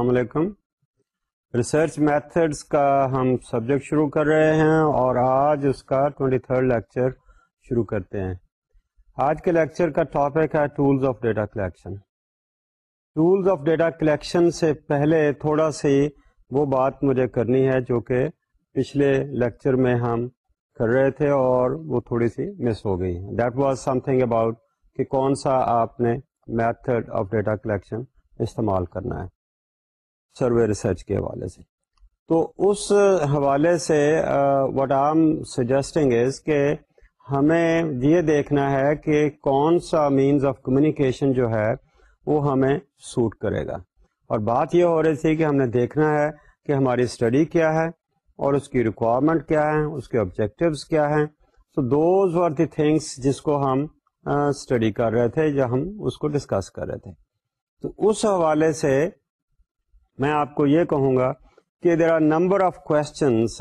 السلام علیکم research methods کا ہم سبجیکٹ شروع کر رہے ہیں اور آج اس کا ٹوینٹی تھرڈ لیکچر شروع کرتے ہیں آج کے لیکچر کا ٹاپک ہے tools of data collection tools of data collection سے پہلے تھوڑا سی وہ بات مجھے کرنی ہے جو کہ پچھلے لیکچر میں ہم کر رہے تھے اور وہ تھوڑی سی مس ہو گئی that was something about کہ کون سا آپ نے میتھڈ آف ڈیٹا کلیکشن استعمال کرنا ہے سروے ریسرچ کے حوالے سے تو اس حوالے سے واٹ آم سجیسٹنگ از کہ ہمیں یہ دیکھنا ہے کہ کون سا مینز آف کمیونیکیشن جو ہے وہ ہمیں سوٹ کرے گا اور بات یہ ہو رہی تھی کہ ہم نے دیکھنا ہے کہ ہماری اسٹڈی کیا ہے اور اس کی ریکوائرمنٹ کیا ہے اس کے آبجیکٹیوز کیا ہیں so those are the things جس کو ہم اسٹڈی کر رہے تھے یا ہم اس کو ڈسکس کر رہے تھے تو اس حوالے سے میں آپ کو یہ کہوں گا کہ there are number of questions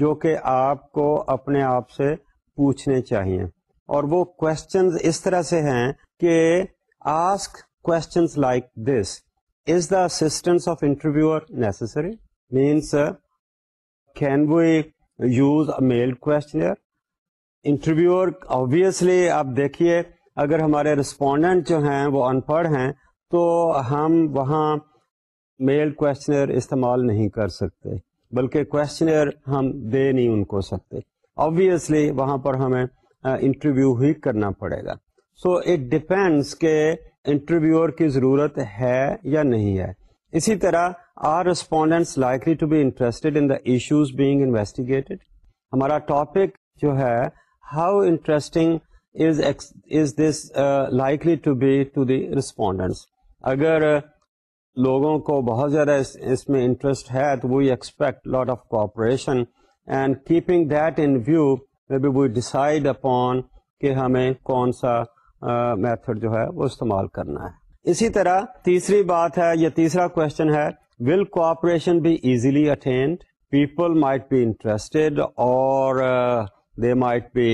جو کہ آپ کو اپنے آپ سے پوچھنے چاہیے اور وہ کوشچنز اس طرح سے ہیں کہ ask questions like this is the stains of interviewer necessary means can we use mail questionnaire interviewer obviously آپ دیکھیے اگر ہمارے رسپونڈنٹ جو ہیں وہ ان پڑھ ہیں تو ہم وہاں میل کوشچنر استعمال نہیں کر سکتے بلکہ کوشچنر ہم دے نہیں ان کو سکتے آبویسلی وہاں پر ہمیں انٹرویو ہی کرنا پڑے گا سو اٹ ڈپینڈس کہ انٹرویوئر کی ضرورت ہے یا نہیں ہے اسی طرح are likely to be in the issues being investigated ہمارا ٹاپک جو ہے how interesting is this likely to be to the respondent اگر لوگوں کو بہت زیادہ اس میں انٹرسٹ ہے تو we expect lot of cooperation and keeping that in view may be we decide upon کہ ہمیں کون سا میتھڈ جو ہے وہ استعمال کرنا ہے اسی طرح تیسری بات ہے یا تیسرا کوشچن ہے will cooperation be easily attained people might be interested اور they might be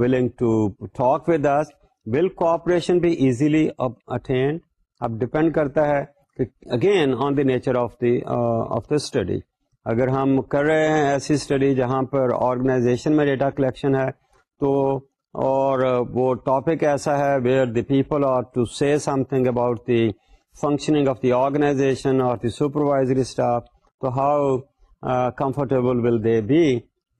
willing to talk with this will cooperation بھی ایزیلی اٹینڈ اب ڈپینڈ کرتا ہے again on the nature of the of the study اگر ہم کر رہے ہیں ایسی اسٹڈی جہاں پر آرگنائزیشن میں ڈیٹا کلیکشن ہے تو اور وہ ٹاپک ایسا ہے where the people are to see something about the functioning of the organization اور دی سپروائزری اسٹاف تو how comfortable will they be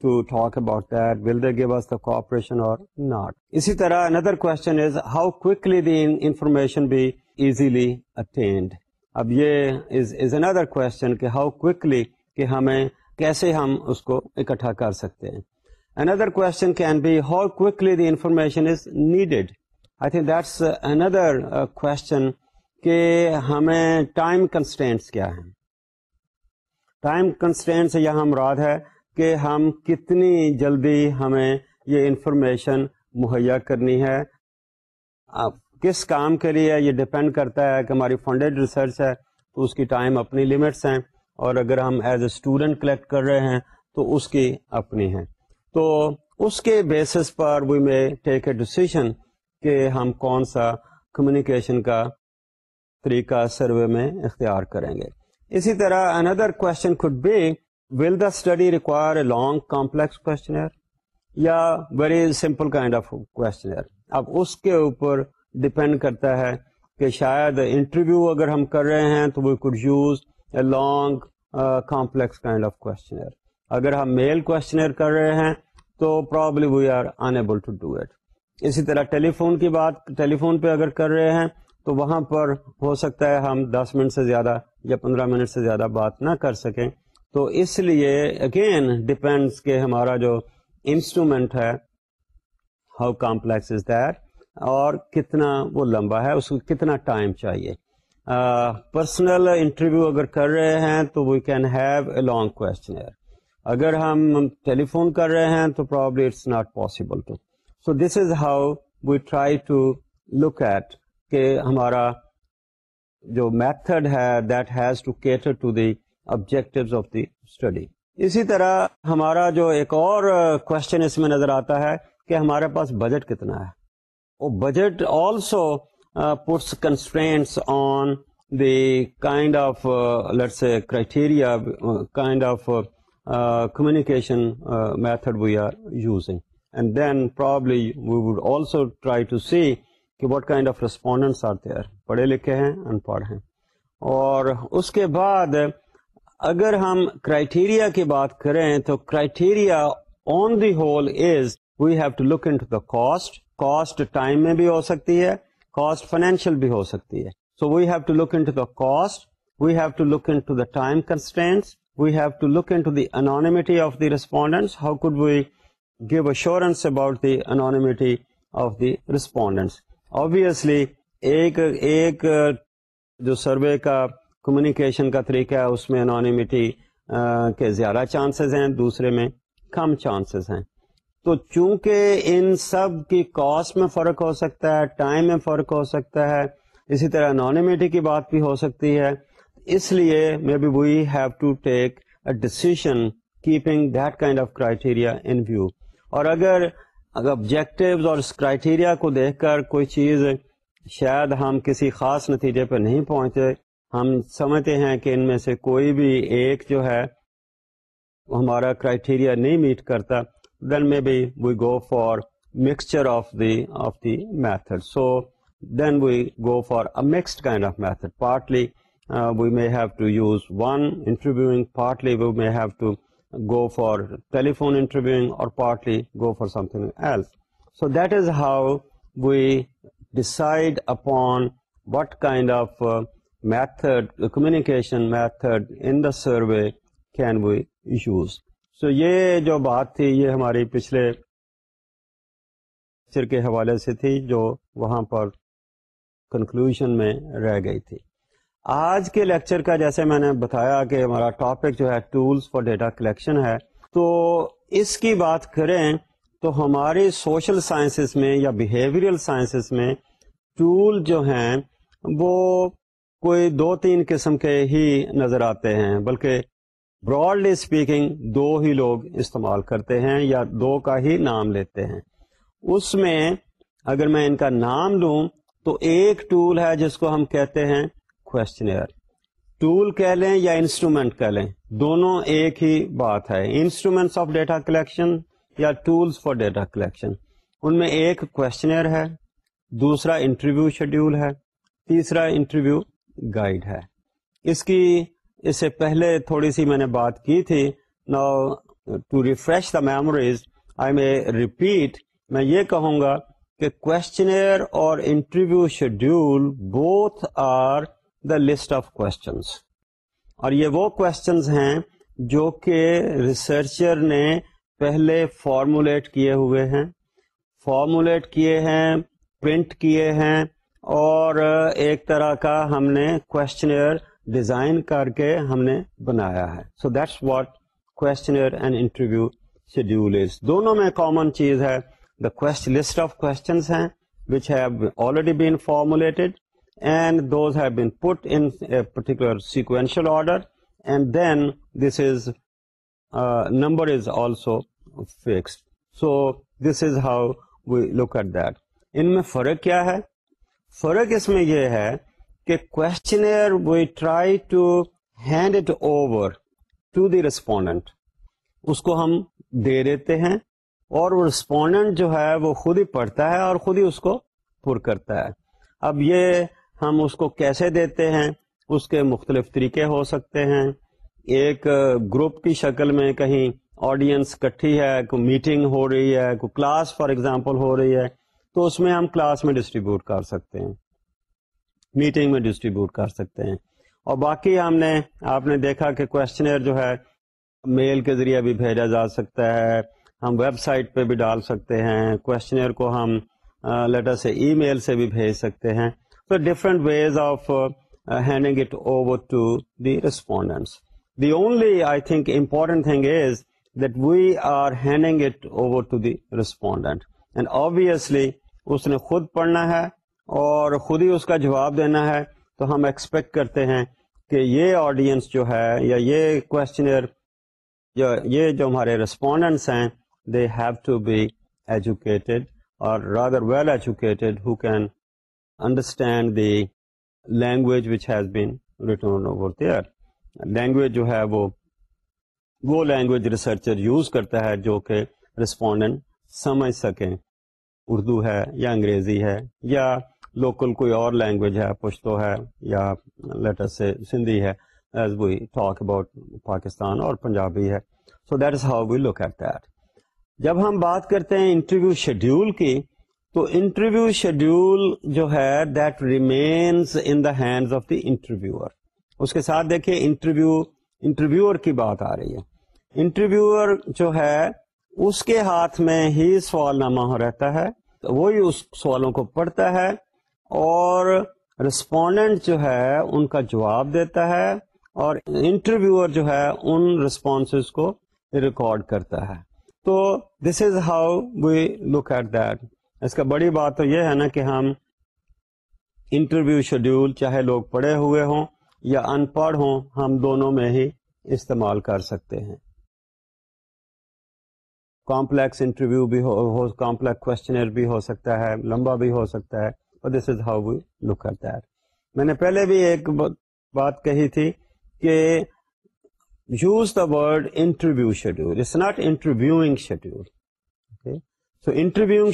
to talk about will they give us the cooperation اور not اسی طرح اندر question is how quickly the information be easily attained اب یہ is is another question کہ how quickly کہ ہمیں کیسے ہم اس کو اکٹھا کر سکتے ہیں اندر question can be how quickly the information is needed I think that's another question کہ ہمیں ٹائم کنسٹینٹس کیا ہیں ٹائم کنسٹینٹ سے یہاں مراد ہے کہ ہم کتنی جلدی ہمیں یہ انفارمیشن مہیا کرنی ہے کس کام کے لیے یہ ڈپینڈ کرتا ہے کہ ہماری فنڈیڈ ریسرچ ہے تو اس کی ٹائم اپنی لمٹس ہیں اور اگر ہم ایز اے اسٹوڈنٹ کلیکٹ کر رہے ہیں تو اس کی اپنی ہے تو اس کے بیسس پر وی میں ڈسیزن کہ ہم کون سا کمیونیکیشن کا طریقہ سروے میں اختیار کریں گے اسی طرح اندر question could be will the study require a long complex questionnaire یا very simple kind of questionnaire اب اس کے اوپر ڈپینڈ کرتا ہے کہ شاید انٹرویو اگر ہم کر رہے ہیں تو we could use a long complex kind of questionnaire اگر ہم میل کوشچنر کر رہے ہیں تو probably we are unable to do it اسی طرح ٹیلی فون کی بات ٹیلی فون پہ اگر کر رہے ہیں تو وہاں پر ہو سکتا ہے ہم دس منٹ سے زیادہ یا پندرہ منٹ سے زیادہ بات نہ کر سکیں تو اس لیے اگین ڈپینڈس کہ ہمارا جو انسٹرومینٹ ہے ہاؤ کمپلیکس از دیٹ اور کتنا وہ لمبا ہے اس کو کتنا ٹائم چاہیے پرسنل انٹرویو اگر کر رہے ہیں تو we can have a long questionnaire اگر ہم ٹیلی فون کر رہے ہیں تو probably it's not possible to so this is how we try to look at کہ ہمارا جو میتھڈ ہے that has to cater to the objective of the study اسی طرح ہمارا جو ایک اور کوشچن اس میں نظر آتا ہے کہ ہمارے پاس بجٹ کتنا ہے budget also puts constraints on دیشن method we are use and then probably we would also try to see کہ what kind of respondents respondents پڑھے لکھے ہیں ان پڑھ ہیں اور اس کے بعد اگر ہم کرائٹیریا کی بات کریں تو criteria on the whole is we have to look in cost cost time میں بھی ہو سکتی ہے کاسٹ فائنینشیل بھی ہو سکتی ہے so we have to look in cost we have to look in in to time we have look of the respondents how could we give assurance about the identity of the respondent obviously ایک ایک جو survey کا communication کا طریقہ ہے اس میں anonymity uh, کے زیادہ چانسز ہیں دوسرے میں کم چانسز ہیں تو چونکہ ان سب کی کاسٹ میں فرق ہو سکتا ہے ٹائم میں فرق ہو سکتا ہے اسی طرح انانیمیٹی کی بات بھی ہو سکتی ہے اس لیے may be we have to take a decision keeping that kind of criteria in view اور اگر آبجیکٹو اور کرائٹیریا کو دیکھ کر کوئی چیز شاید ہم کسی خاص نتیجے پہ نہیں پہنچے ہم سمجھتے ہیں کہ ان میں سے کوئی بھی ایک جو ہے ہمارا کرائٹیریا نہیں میٹ کرتا then maybe we go for mixture of the method. So then we go for a mixed kind of method. Partly uh, we may have to use one interviewing, partly we may have to go for telephone interviewing, or partly go for something else. So that is how we decide upon what kind of uh, communication method in the survey can we use. سو یہ جو بات تھی یہ ہماری پچھلے lecture کے حوالے سے تھی جو وہاں پر کنکلوژ میں رہ گئی تھی آج کے لیکچر کا جیسے میں نے بتایا کہ ہمارا ٹاپک جو ہے ٹولس فار ڈیٹا کلیکشن ہے تو اس کی بات کریں تو ہماری سوشل سائنسز میں یا بیہیویئرل سائنسز میں ٹول جو ہیں وہ کوئی دو تین قسم کے ہی نظر آتے ہیں بلکہ براڈلی اسپیکنگ دو ہی لوگ استعمال کرتے ہیں یا دو کا ہی نام لیتے ہیں اس میں اگر میں ان کا نام لوں تو ایک ٹول ہے جس کو ہم کہتے ہیں کوشچنئر ٹول کہہ لیں یا انسٹرومینٹ کہہ لیں دونوں ایک ہی بات ہے انسٹرومینٹس آف ڈیٹا کلیکشن یا ٹولس فار ڈیٹا کلیکشن ان میں ایک کوشچنئر ہے دوسرا انٹرویو شیڈیول ہے تیسرا انٹرویو گائیڈ ہے اس کی اس سے پہلے تھوڑی سی میں نے بات کی تھی now to refresh the memories I may repeat میں یہ کہوں گا کہ کوشچنئر اور interview schedule both are the list of questions اور یہ وہ کوشچنز ہیں جو کہ ریسرچر نے پہلے فارمولیٹ کیے ہوئے ہیں فارمولیٹ کیے ہیں پرنٹ کیے ہیں اور ایک طرح کا ہم نے کوشچنر ڈیزائن کر کے ہم نے بنایا ہے سو دیٹس واٹ شیڈیول دونوں میں کامن چیز ہے the of sequential order and then this is number is also fixed so this is how we look at that ان میں فرق کیا ہے فرق اس میں یہ ہے کہ questionnaire we try to hand it over to the respondent اس کو ہم دے دیتے ہیں اور وہ رسپونڈنٹ جو ہے وہ خود ہی پڑھتا ہے اور خود ہی اس کو پر کرتا ہے اب یہ ہم اس کو کیسے دیتے ہیں اس کے مختلف طریقے ہو سکتے ہیں ایک گروپ کی شکل میں کہیں آڈینس کٹھی ہے کوئی میٹنگ ہو رہی ہے کوئی کلاس فار ایگزامپل ہو رہی ہے تو اس میں ہم کلاس میں ڈسٹریبیوٹ کر سکتے ہیں میٹنگ میں ڈسٹریبیوٹ کر سکتے ہیں اور باقی ہم نے آپ نے دیکھا کہ کوشچنر جو ہے میل کے ذریعے بھی بھیجا جا سکتا ہے ہم ویب سائٹ پہ بھی ڈال سکتے ہیں کوشچنر کو ہم لیٹر سے ای میل سے بھی بھیج سکتے ہیں تو different ways of handing it over to the respondents the only I think important thing is that we are handing it over to the respondent and obviously اس نے خود پڑھنا ہے اور خود ہی اس کا جواب دینا ہے تو ہم ایکسپیکٹ کرتے ہیں کہ یہ آڈینس جو ہے یا یہ کوشچنر یہ جو ہمارے ہیں they have to be educated اور rather well educated who can understand the language which has been written over there language جو ہے وہ وہ لینگویج ریسرچر یوز کرتا ہے جو کہ رسپونڈنٹ سمجھ سکیں اردو ہے یا انگریزی ہے یا لوکل کوئی اور لینگویج ہے پشتو ہے یا لیٹر سے سندھی ہے as we talk about Pakistan اور پنجابی ہے so that is how we look at that جب ہم بات کرتے ہیں انٹرویو شیڈیول کی تو انٹرویو شیڈیول جو ہے that remains in the hands of the interviewer اس کے ساتھ دیکھیے انٹرویو انٹرویوئر کی بات آ رہی ہے انٹرویوئر جو ہے اس کے ہاتھ میں ہی سوال نامہ ہو رہتا ہے وہی اس سوالوں کو پڑھتا ہے اور رسپونڈنٹ جو ہے ان کا جواب دیتا ہے اور انٹرویوئر جو ہے ان رسپانسز کو ریکارڈ کرتا ہے تو this is how we look at that اس کا بڑی بات تو یہ ہے نا کہ ہم انٹرویو شیڈیول چاہے لوگ پڑھے ہوئے ہوں یا ان پڑھ ہوں ہم دونوں میں ہی استعمال کر سکتے ہیں کمپلیکس انٹرویو بھی ہو سکتا ہے لمبا بھی ہو سکتا ہے اور this is how we look at that میں نے پہلے بھی ایک بات کہی تھی کہ use the word interview schedule it's not interviewing schedule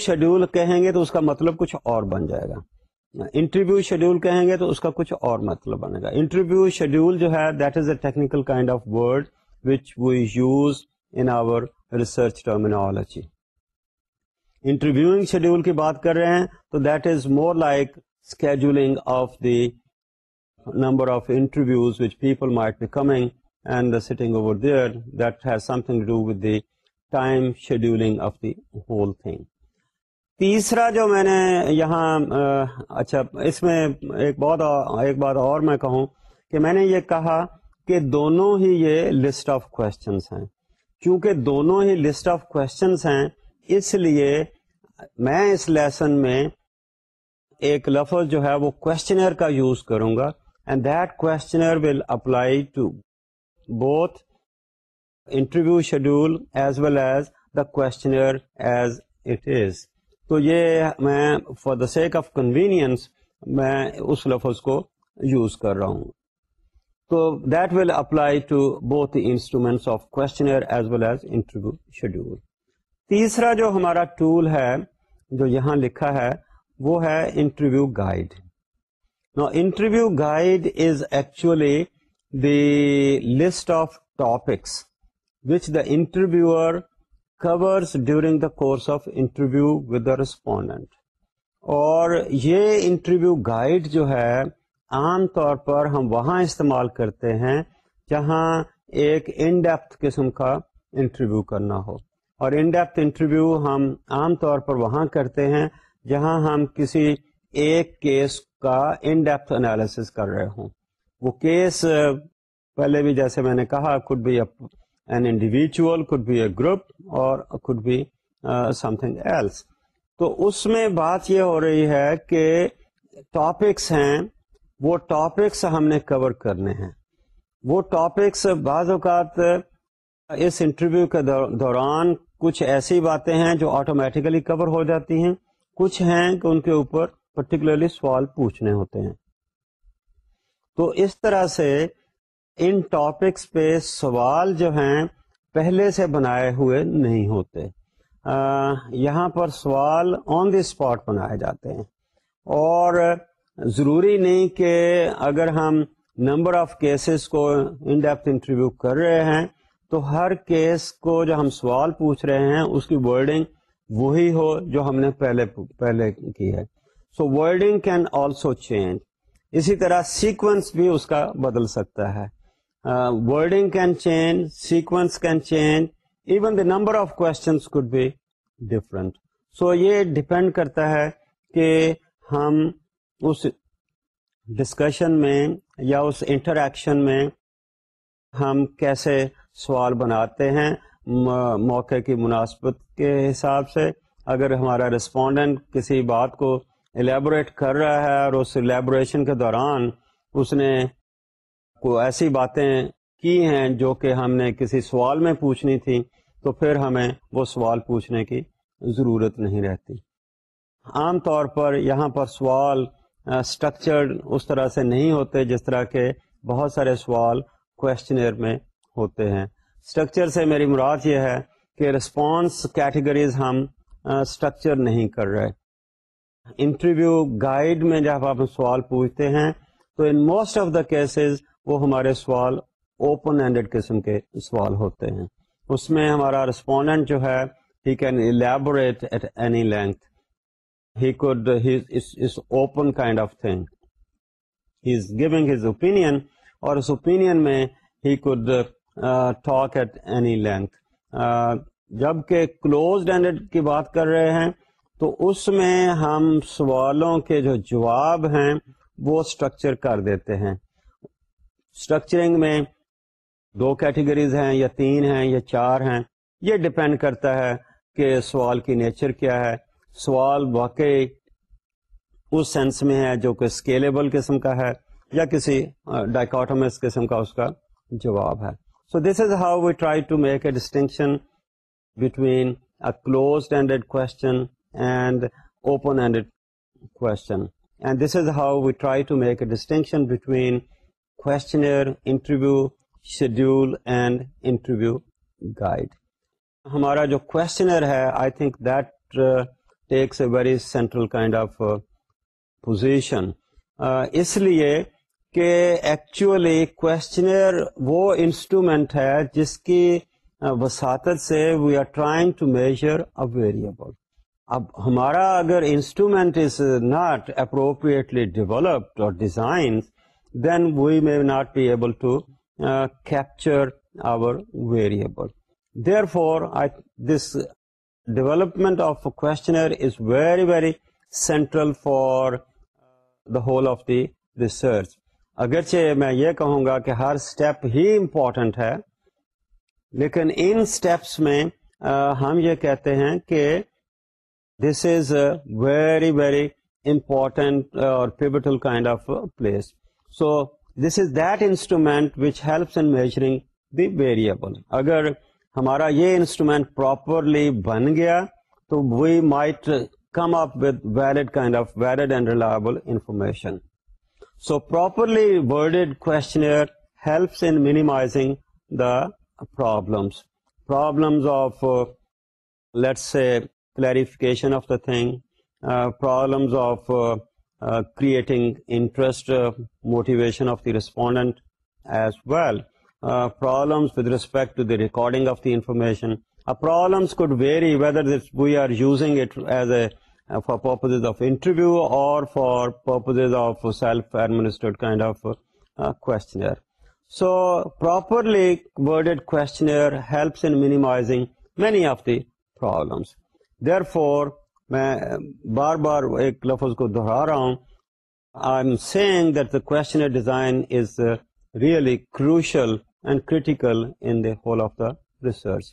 schedule کہیں گے تو اس کا مطلب کچھ اور بن جائے گا انٹرویو شیڈیول کہیں گے تو اس کا کچھ اور مطلب بنے گا انٹرویو شیڈیول جو ہے that is a technical kind of word which we use in our research terminology interviewing schedule کی بات کر رہے ہیں تو that is more like scheduling of the number of interviews which people might be coming and the setting over there that has something do with the the time scheduling of whole thing تیسرا جو میں نے یہاں اچھا اس میں ایک ایک بہت بات اور میں کہوں کہ میں نے یہ کہا کہ دونوں ہی یہ لسٹ آف کوشچنس ہیں کیونکہ دونوں ہی لسٹ آف کوشچنس ہیں اس لیے میں اس لیسن میں ایک لفظ جو ہے وہ کوشچنر کا یوز کروں گا and that questionnaire will apply to both interview schedule as well as the questionnaire as it is تو یہ میں for the sake of convenience میں اس لفظ کو یوز کر رہا ہوں that will apply to both instruments of call as interview schedule تیسرا جو ہمارا ٹول ہے جو یہاں لکھا ہے وہ ہے interview guide interview guide is actually the list of topics which the interviewer course during the course of interview with the respondent اور یہ انٹرویو گائیڈ جو ہے عام طور پر ہم وہاں استعمال کرتے ہیں جہاں ایک ان ڈیپتھ قسم کا انٹرویو کرنا ہو اور ان ڈیپتھ انٹرویو ہم عام طور پر وہاں کرتے ہیں جہاں ہم کسی ایک کیس کا ان ڈیپتھ انالیسس کر رہے ہوں وہ کیس پہلے بھی جیسے میں نے کہا could be an individual could be a group اور could be something else تو اس میں بات یہ ہو رہی ہے کہ ٹاپکس ہیں وہ ٹاپکس ہم نے کور کرنے ہیں وہ ٹاپکس بعض اوقات اس انٹرویو کے دوران کچھ ایسی باتیں ہیں جو آٹومیٹیکلی کور ہو جاتی ہیں کچھ ہیں کہ ان کے اوپر پرٹیکولرلی سوال پوچھنے ہوتے ہیں تو اس طرح سے ان ٹاپکس پہ سوال جو ہیں پہلے سے بنائے ہوئے نہیں ہوتے یہاں پر سوال آن دی اسپاٹ بنائے جاتے ہیں اور ضروری نہیں کہ اگر ہم نمبر آف کیسز کو ان ڈیپتھ انٹرویو کر رہے ہیں تو ہر کیس کو جو ہم سوال پوچھ رہے ہیں اس کی ورڈنگ وہی ہو جو ہم نے پہلے پہلے کی ہے so wording can also change اسی طرح سیکوینس بھی اس کا بدل سکتا ہے wording can change sequence can change even the number of questions could بھی ڈفرنٹ سو یہ ڈپینڈ کرتا ہے کہ ہم اس ڈسکشن میں یا اس انٹریکشن میں ہم کیسے سوال بناتے ہیں موقع کی مناسبت کے حساب سے اگر ہمارا رسپونڈنٹ کسی بات کو الیبوریٹ کر رہا ہے اور اس الیبوریشن کے دوران اس نے کو ایسی باتیں کی ہیں جو کہ ہم نے کسی سوال میں پوچھنی تھی تو پھر ہمیں وہ سوال پوچھنے کی ضرورت نہیں رہتی عام طور پر یہاں پر سوال اسٹرکچرڈ اس طرح سے نہیں ہوتے جس طرح کے بہت سارے سوال کوشچنر میں ہوتے ہیں اسٹرکچر سے میری مراد یہ ہے کہ رسپانس کیٹیگریز ہم اسٹرکچر نہیں کر رہے انٹرویو گائیڈ میں جب آپ سوال پوچھتے ہیں تو in most of the cases وہ ہمارے سوال اوپن ہینڈیڈ قسم کے سوال ہوتے ہیں اس میں ہمارا رسپونڈنٹ جو ہے he can elaborate at any length he could, uh, he is, is open kind of thing. He is giving his opinion, or his opinion may, he could uh, uh, talk at any length. Jab ke closed ended ki baat kar rahe hain, to us mein hum sualon ke joh jawaab hain, wo structure kar dete hain. Structuring mein, دو categories ہیں یا تین ہیں یا چار ہیں یہ depend کرتا ہے کہ سوال کی نیچر کیا ہے سوال واقعی اس سینس میں ہے جو کہ اسکیلیبل قسم کا ہے یا کسی ڈائکاٹمس قسم کا اس کا جواب ہے so this is how we try to make a distinction between a close ended question and open ended question and this is how we try to make a distinction between questionnaire interview schedule and interview guide ہمارا جو questionnaire ہے I think that takes a very central kind of position اس لیے کہ actually questionnaire وہ instrument ہے جس کی وساطت سے we are trying to measure a variable اب ہمارا اگر instrument is not appropriately developed اور design then we may not be able to capture our variable therefore this development of کو central for the whole of the research اگرچہ میں یہ کہوں گا کہ ہر اسٹیپ ہی امپورٹنٹ ہے لیکن ان اسٹیپس میں ہم یہ کہتے ہیں کہ this is very very important اور pivotal kind of place so this is that instrument which helps in measuring the variable اگر ہمارا یہ انسٹرومینٹ پراپرلی بن گیا تو we might come up with valid kind of valid and reliable information so properly worded questionnaire helps in minimizing the problems problems of let's say clarification of the thing problems of creating interest motivation of the respondent as well problems with respect to the recording of the information for پرچنر so properly کوئی many of the problems there four میں بار بار ایک لفظ کو دہرا رہا ہوں آئینگ the questionnaire design is really crucial and کر research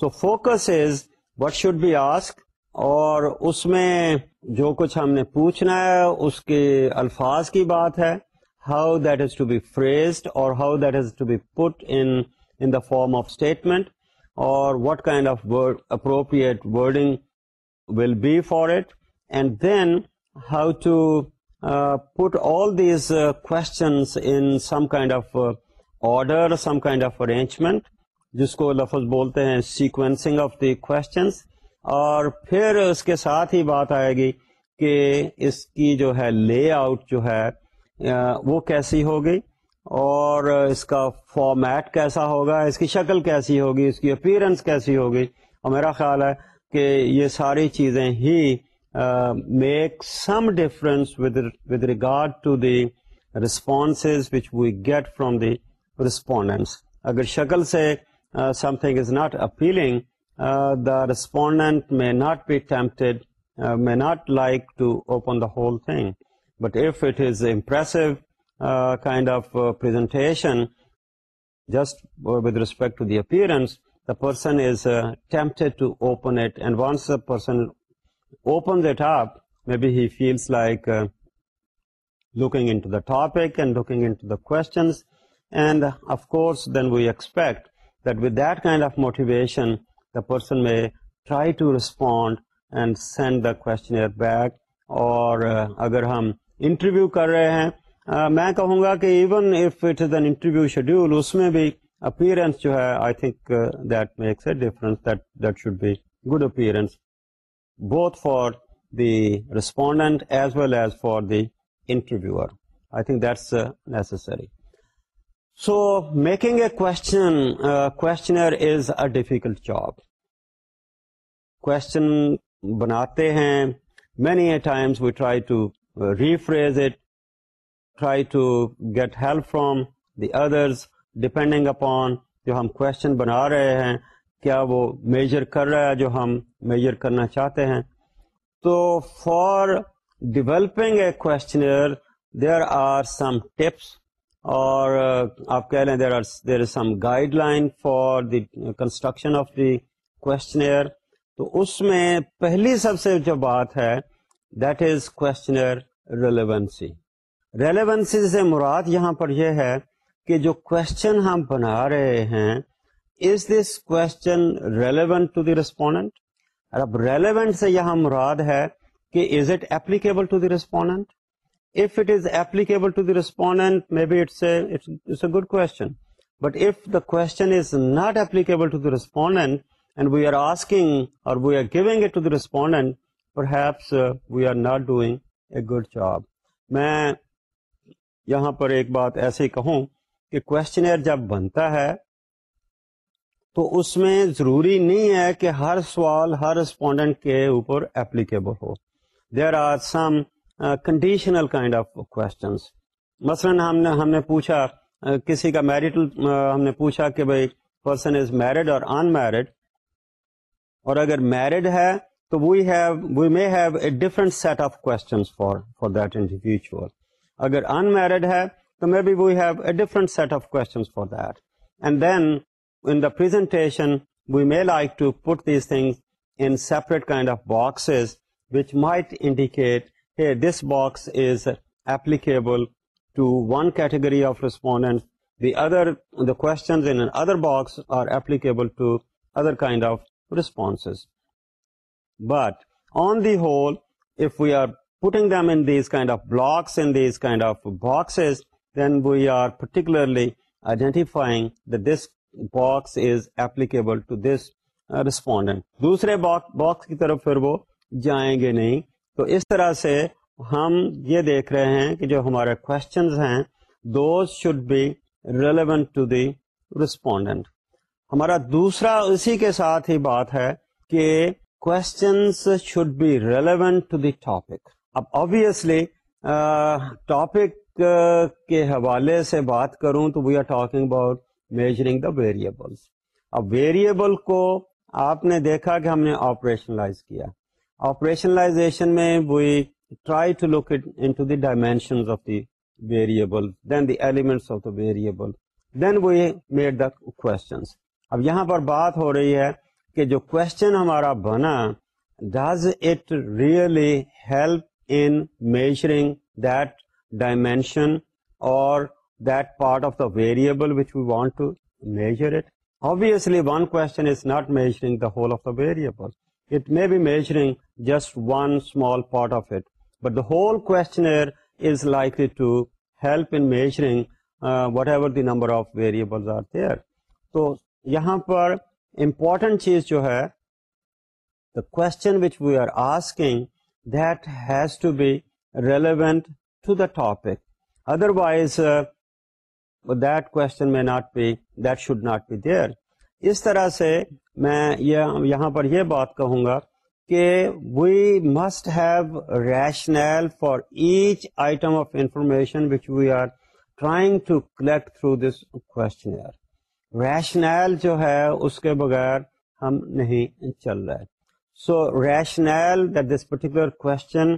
so focus is what should be ask اور اس میں جو کچھ ہم نے پوچھنا ہے اس کے الفاظ کی بات ہے how does to be phrase اور how does to be put in form of statement اور what kind of appropriate wording will be for it and then how to put all these کو order some kind of arrangement جس کو لفظ بولتے ہیں sequencing of the questions اور پھر اس کے ساتھ ہی بات آئے گی کہ اس کی جو ہے لے آؤٹ جو ہے وہ کیسی ہوگی اور اس کا فارمیٹ کیسا ہوگا اس کی شکل کیسی ہوگی اس کی اپیرنس کیسی ہوگی اور میرا خیال ہے کہ یہ ساری چیزیں ہی make some difference with regard to the response which we get from the respondents اگر شکل سے something is not appealing the respondent may not be attempted may not like to open the whole thing but if it is impressive kind of presentation just with respect to the appearance the person is attempted to open it and once the person open it آپ may be he feels like looking into the topic and looking into the questions and of course then we expect that with that kind of motivation the person may try to respond and send the back اور اگر ہم interview کر رہے ہیں میں کہوں گا کہ even if it is an interview schedule اس میں بھی جو ہے I I think think that that that makes a difference should be good appearance both for for the the respondent as as well interviewer that's necessary so making a questionnaire is a difficult job question بناتے ہیں many a times we try to rephrase it try to get help from the others depending upon جو ہم question بنا رہے ہیں کیا وہ major کر رہا ہے جو ہم میجر کرنا چاہتے ہیں تو for developing a questionnaire there are some tips اور آپ کہہ لیں there are there is some guideline for the construction of the questionnaire تو اس میں پہلی سب سے جو بات ہے that is questionnaire relevancy relevancy سے مراد یہاں پر یہ ہے کہ جو کوشچن ہم بنا رہے ہیں is this question relevant to the respondent اب ریلیونٹ سے یہاں مراد ہے کہ is it applicable to the respondent if it is applicable to the respondent maybe it's a it's, it's a good question but if the question is not applicable to the respondent and we are asking or we are giving it to the respondent perhaps uh, we are not doing a good job میں یہاں پر ایک بات ایسے کہوں کہ questionnaire جب بنتا ہے تو اس میں ضروری نہیں ہے کہ ہر سوال ہر رسپونڈنٹ کے اوپر اپلیکیبل ہو there are some conditional kind of questions مثلا ہم نے ہم نے پوچھا کسی کا میرٹل ہم نے پوچھا کہ بھائی person is married or unmarried اور اگر میرڈ ہے تو we we have have may a different set of questions for for that اگر ان میرڈ ہے تو may be we have a different set of questions for that and then in in the presentation we may like to put these separate kind of boxes which might indicate this باکسبل to one category of respondent of response but on the whole if we are putting them Anees kind of blocks kind of boxes then we are particularly identifying the this box is applicable to this respondent دوسرے box کی طرف پھر وہ جائیں گے نہیں تو اس طرح سے ہم یہ دیکھ رہے ہیں کہ جو ہمارے کوشچنز ہیں those should be relevant to the respondent ہمارا دوسرا اسی کے ساتھ ہی بات ہے کہ questions should be relevant to the topic اب آبیسلی ٹاپک کے حوالے سے بات کروں تو we are talking about measuring the variables اب ویریبل کو آپ نے دیکھا کہ ہم نے آپریشنلائز کیا آپریشنلائزیشن میں we try to the dimension then the elements of the variable then we made the questions اب یہاں پر بات ہو رہی ہے کہ جو کوشچن ہمارا بنا does it really help in measuring that dimension اور that part of the variable which we want to measure it obviously one covering the whole of the variable it may be measuring just one small part of it but the whole کوئی to help in measuring whatever the number of variable تو یہاں پر important چیز جو ہے the question which we are asking that has to be relevant to the topic otherwise this question may not be that be there اس طرح سے میں یہاں پر یہ بات کہوں گا کہ we must have rational for each item of information which we are trying to collect through this questionnaire rational جو ہے اس کے بغیر ہم نہیں چل رہے so rational that this particular question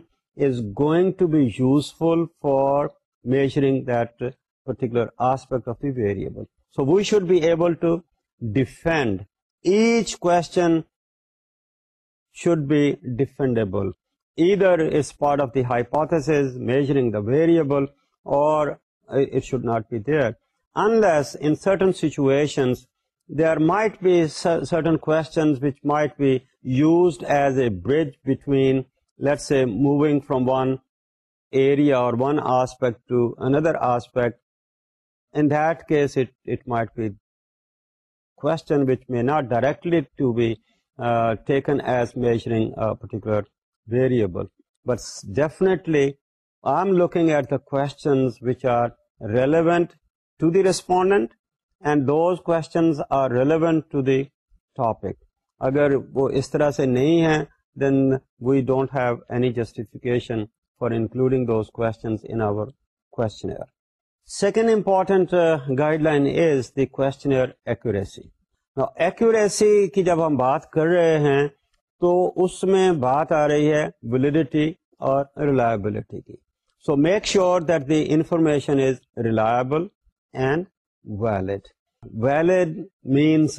is going to be useful for measuring that particular aspect of the variable so we should be able to depend each کو ڈیفینڈیبل ادھر is part of the high the variable or certain کو bridge between let a moving from one area اور one aspect to another aspect in this might be not directly to be taken as میزرنگلڈنٹ and those کو topic اگر وہ اس طرح سے نہیں ہے then we don't have any justification for including those کو second important guideline is the کو ایکسی کی جب ہم بات کر رہے ہیں تو اس میں بات آ رہی ہے ویلیڈیٹی اور ریلائبلٹی کی so make sure that the information is reliable and valid valid means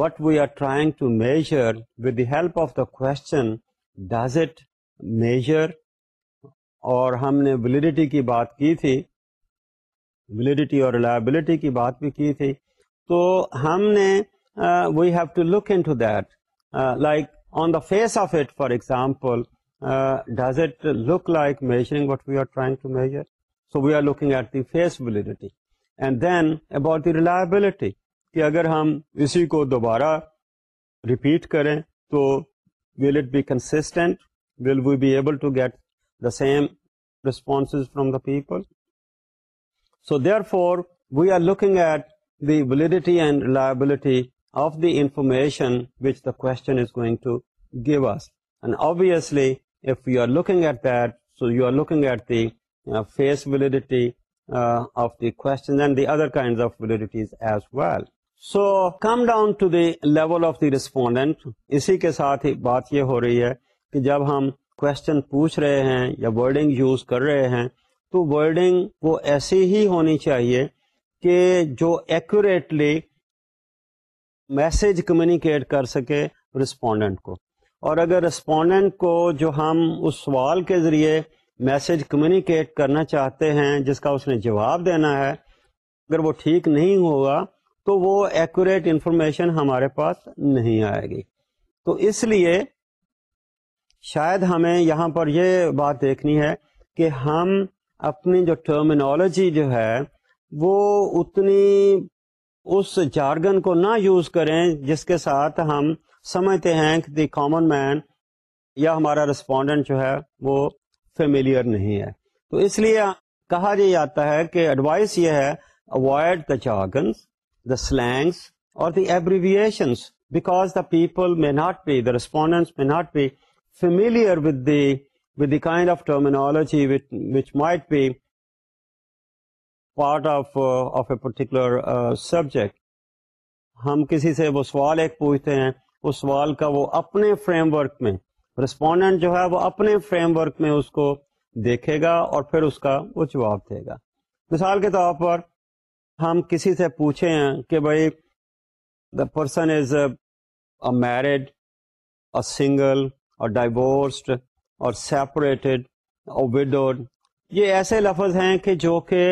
what we are trying to measure with the help of the question does it measure اور ہم نے ولیڈیٹی کی بات کی تھی ویلیڈیٹی اور ریلائبلٹی کی بات بھی کی تھی تو ہم نے we have to look in to that like on the face of it for example does it look like measuring what we are trying to measure so we are looking at the face validity and then about the reliability کہ اگر ہم اسی کو دوبارہ repeat کریں تو will it be constant will we be able to get the same responses from the people so therefore we are looking at the validity and reliability of the information of دیشن کا level of the respondent اسی کے ساتھ ہی بات یہ ہو رہی ہے کہ جب ہم کو پوچھ رہے ہیں یا ورڈنگ یوز کر رہے ہیں تو ورڈنگ وہ ایسی ہی ہونی چاہیے کہ جو ایکوریٹلی میسج کمیونیکیٹ کر سکے رسپونڈنٹ کو اور اگر رسپونڈنٹ کو جو ہم اس سوال کے ذریعے میسج کمیونیکیٹ کرنا چاہتے ہیں جس کا اس نے جواب دینا ہے اگر وہ ٹھیک نہیں ہوگا تو وہ ایکوریٹ انفارمیشن ہمارے پاس نہیں آئے گی تو اس لیے شاید ہمیں یہاں پر یہ بات دیکھنی ہے کہ ہم اپنی جو ٹرمینالوجی جو ہے وہ اتنی اس جارگن کو نہ یوز کریں جس کے ساتھ ہم سمجھتے ہیں کہ دی کامن مین یا ہمارا رسپونڈنٹ جو ہے وہ فیملیئر نہیں ہے تو اس لیے کہا جی جاتا ہے کہ ایڈوائس یہ ہے avoid the jargons the slangs اور the abbreviations because the people may not be the respondent میں not be familiar with the with the kind of terminology which, which might be part of, uh, of a particular uh, subject. ہم کسی سے وہ سوال ایک پوچھتے ہیں اس سوال کا وہ اپنے فریم ورک میں رسپونڈنٹ جو ہے وہ اپنے فریم ورک میں اس کو دیکھے گا اور پھر اس کا وہ جواب دے گا مثال کے طور پر ہم کسی سے پوچھے ہیں کہ بھائی the person is a married a single اور ڈائیورسڈ اور سیپریٹڈ اور یہ ایسے لفظ ہیں کہ جو کہ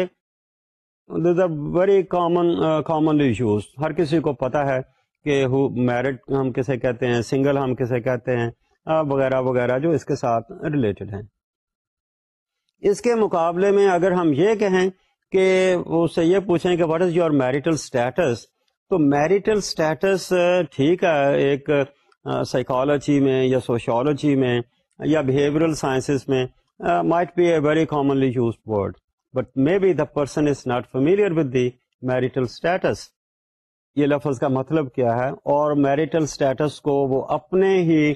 ویری کامن کامن ایشوز ہر کسی کو پتا ہے کہ ہو میرٹ ہم کسے کہتے ہیں سنگل ہم کسے کہتے ہیں وغیرہ وغیرہ جو اس کے ساتھ ریلیٹڈ ہیں اس کے مقابلے میں اگر ہم یہ کہیں کہ وہ اس سے یہ پوچھیں کہ what is your marital status تو میریٹل اسٹیٹس ٹھیک ہے ایک سائیکالوجی میں یا سوشولوجی میں یا بہیورل سائنسز میں might be a very commonly use word but may be the person is not familiar with the marital status یہ لفظ کا مطلب کیا ہے اور میریٹل اسٹیٹس کو وہ اپنے ہی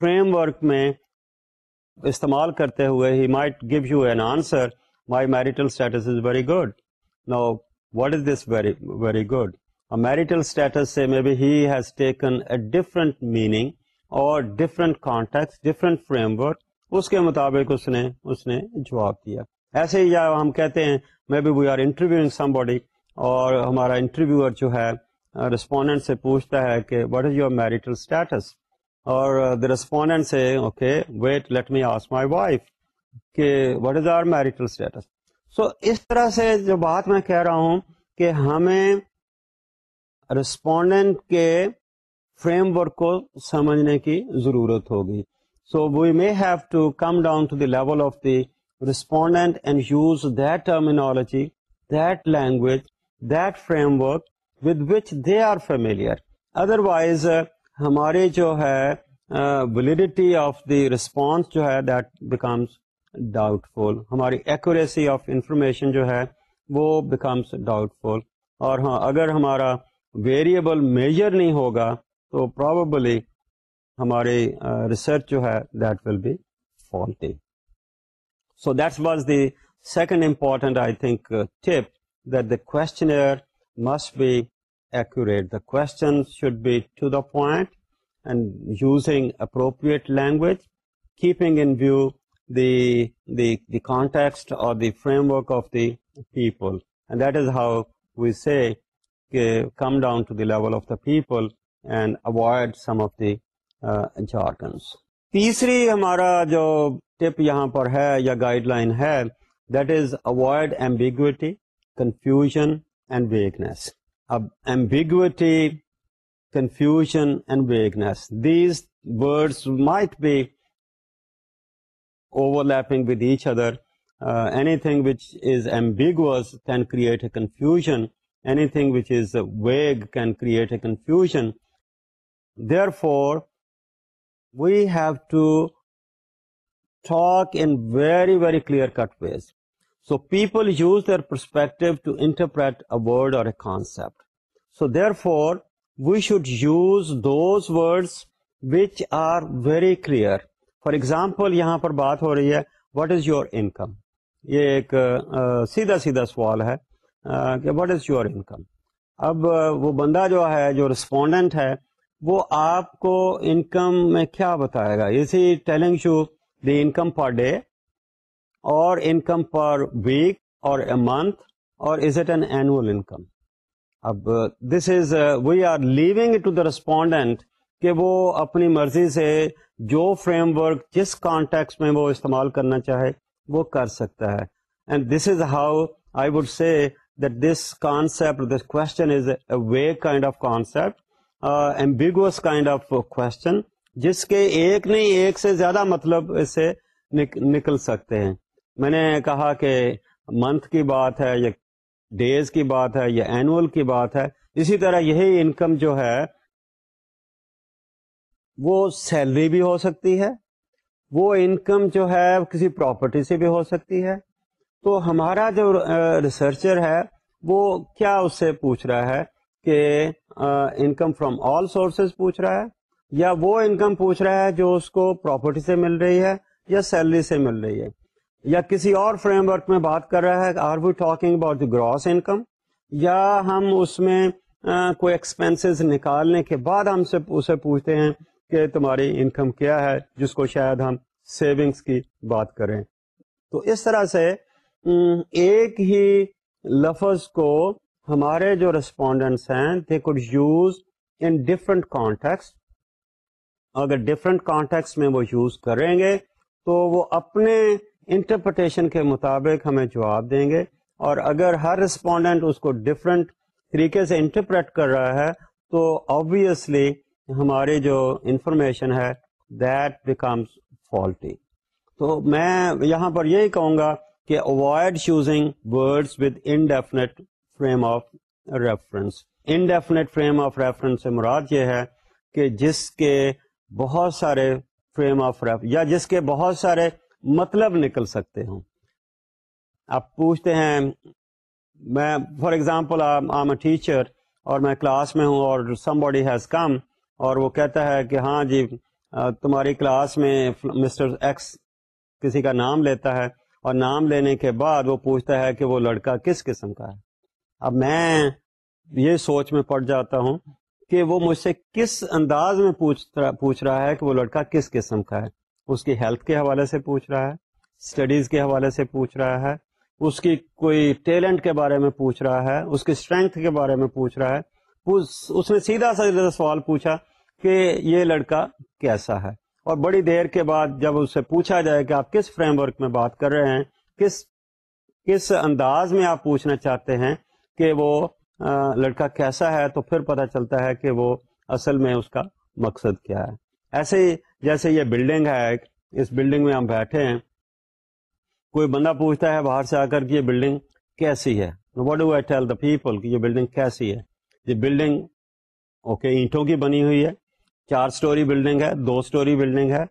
فریم ورک میں استعمال کرتے ہوئے he might give you an answer my marital status is very good no what is this very very good marital status سے may be has taken a different meaning اور different context different framework اس کے مطابق اس اس نے نے جواب دیا ایسے ہی ہم کہتے ہیں be we are somebody اور ہمارا جو ہے رسپونڈنٹ سے پوچھتا ہے کہ what is your marital status اور دا رسپونڈنٹ سے okay wait let me ask my wife کہ what is our marital status so اس طرح سے جو بات میں کہہ رہا ہوں کہ ہمیں رسپونڈنٹ کے فریم ورک کو سمجھنے کی ضرورت ہوگی so we may have to come down to the level of the respondent and use that terminology that language that framework with which they are familiar otherwise ہمارے جو ہے validity of the response جو ہے that becomes doubtful ہماری accuracy of information جو ہے وہ becomes doubtful اور ہاں اگر ہمارا ویریبل میجر نہیں ہوگا تو پرابلی ہماری ریسرچ جو ہے that will be faulty so that was the second important I think tip that the questionnaire must be act the question should be to the point and using appropriate language keeping in view the the the context اور the framework of the people and that is how we say come down to the level of the people and avoid some of the jargons تیسری ہمارا جو tip یہاں پر ہے یا guideline ہے that is avoid ambiguity confusion and weakness اب ambiguity confusion and weakness these words might be overlapping with each other anything which is ambiguous can create a confusion anything which is vague can create a confusion therefore we have to talk in very very clear cut ways so people use their perspective to interpret a word اور a concept so therefore we should use those words which are very clear for example یہاں پر بات ہو رہی ہے what is your income یہ ایک سیدھا سیدھا سوال ہے کہ واٹ از یور انکم اب وہ بندہ جو ہے جو رسپونڈنٹ ہے وہ آپ کو انکم میں کیا بتائے گا اسی telling show the income per day اور انکم پر ویک اور اے منتھ اور is it an annual income اب this is we are leaving to the respondent کہ وہ اپنی مرضی سے جو فریم ورک جس کانٹیکس میں وہ استعمال کرنا چاہے وہ کر سکتا ہے and this is how I would that this concept this question is a way kind of concept ambiguous kind of question جس کے ایک نہیں ایک سے زیادہ مطلب اس سے نکل سکتے ہیں میں نے کہا کہ منتھ کی بات ہے یا ڈیز کی بات ہے یا اینوئل کی بات ہے اسی طرح یہی انکم جو ہے وہ سیلری بھی ہو سکتی ہے وہ انکم جو ہے کسی پراپرٹی سے بھی ہو سکتی ہے تو ہمارا جو ریسرچر ہے وہ کیا اس سے پوچھ رہا ہے انکم فرام آل سورسز پوچھ رہا ہے یا وہ انکم پوچھ رہا ہے جو اس کو پراپرٹی سے مل رہی ہے یا سیلری سے مل رہی ہے یا کسی اور فریم ورک میں بات کر رہا ہے are we talking about gross income یا ہم اس میں کوئی ایکسپینسز نکالنے کے بعد ہم سے اسے پوچھتے ہیں کہ تمہاری انکم کیا ہے جس کو شاید ہم سیونگس کی بات کریں تو اس طرح سے ایک ہی لفظ کو ہمارے جو ریسپونڈنٹس ہیں they could use in different contexts اگر ڈفرنٹ کانٹیکس میں وہ یوز کریں گے تو وہ اپنے انٹرپریٹیشن کے مطابق ہمیں جواب دیں گے اور اگر ہر رسپونڈنٹ اس کو ڈفرینٹ طریقے سے انٹرپریٹ کر رہا ہے تو آبویسلی ہماری جو انفارمیشن ہے دیٹ بیکمس فالٹی تو میں یہاں پر یہی کہوں گا کہ avoid choosing words with indefinite frame of reference indefinite frame of reference سے مراد یہ ہے کہ جس کے بہت سارے فریم آف یا جس کے بہت سارے مطلب نکل سکتے ہوں آپ پوچھتے ہیں میں فار ایگزامپل ٹیچر اور میں کلاس میں ہوں اور سم باڈی ہیز کم اور وہ کہتا ہے کہ ہاں جی تمہاری کلاس میں مسٹر ایکس کسی کا نام لیتا ہے اور نام لینے کے بعد وہ پوچھتا ہے کہ وہ لڑکا کس قسم کا ہے اب میں یہ سوچ میں پڑ جاتا ہوں کہ وہ مجھ سے کس انداز میں پوچھ رہا ہے کہ وہ لڑکا کس قسم کا ہے اس کی ہیلتھ کے حوالے سے پوچھ رہا ہے اسٹڈیز کے حوالے سے پوچھ رہا ہے اس کی کوئی ٹیلنٹ کے بارے میں پوچھ رہا ہے اس کی اسٹرینتھ کے بارے میں پوچھ رہا ہے اس نے سیدھا سا سیدھا سوال پوچھا کہ یہ لڑکا کیسا ہے اور بڑی دیر کے بعد جب اس سے پوچھا جائے کہ آپ کس فریم ورک میں بات کر رہے ہیں کس کس انداز میں آپ پوچھنا چاہتے ہیں کہ وہ لڑکا کیسا ہے تو پھر پتہ چلتا ہے کہ وہ اصل میں اس کا مقصد کیا ہے ایسے جیسے یہ بلڈنگ ہے اس بلڈنگ میں ہم بیٹھے ہیں کوئی بندہ پوچھتا ہے باہر سے آ کر کہ یہ بلڈنگ کیسی ہے do I tell the people کہ یہ بلڈنگ کیسی ہے یہ بلڈنگ اوکے اینٹوں کی بنی ہوئی ہے چار سٹوری بلڈنگ ہے دو سٹوری بلڈنگ ہے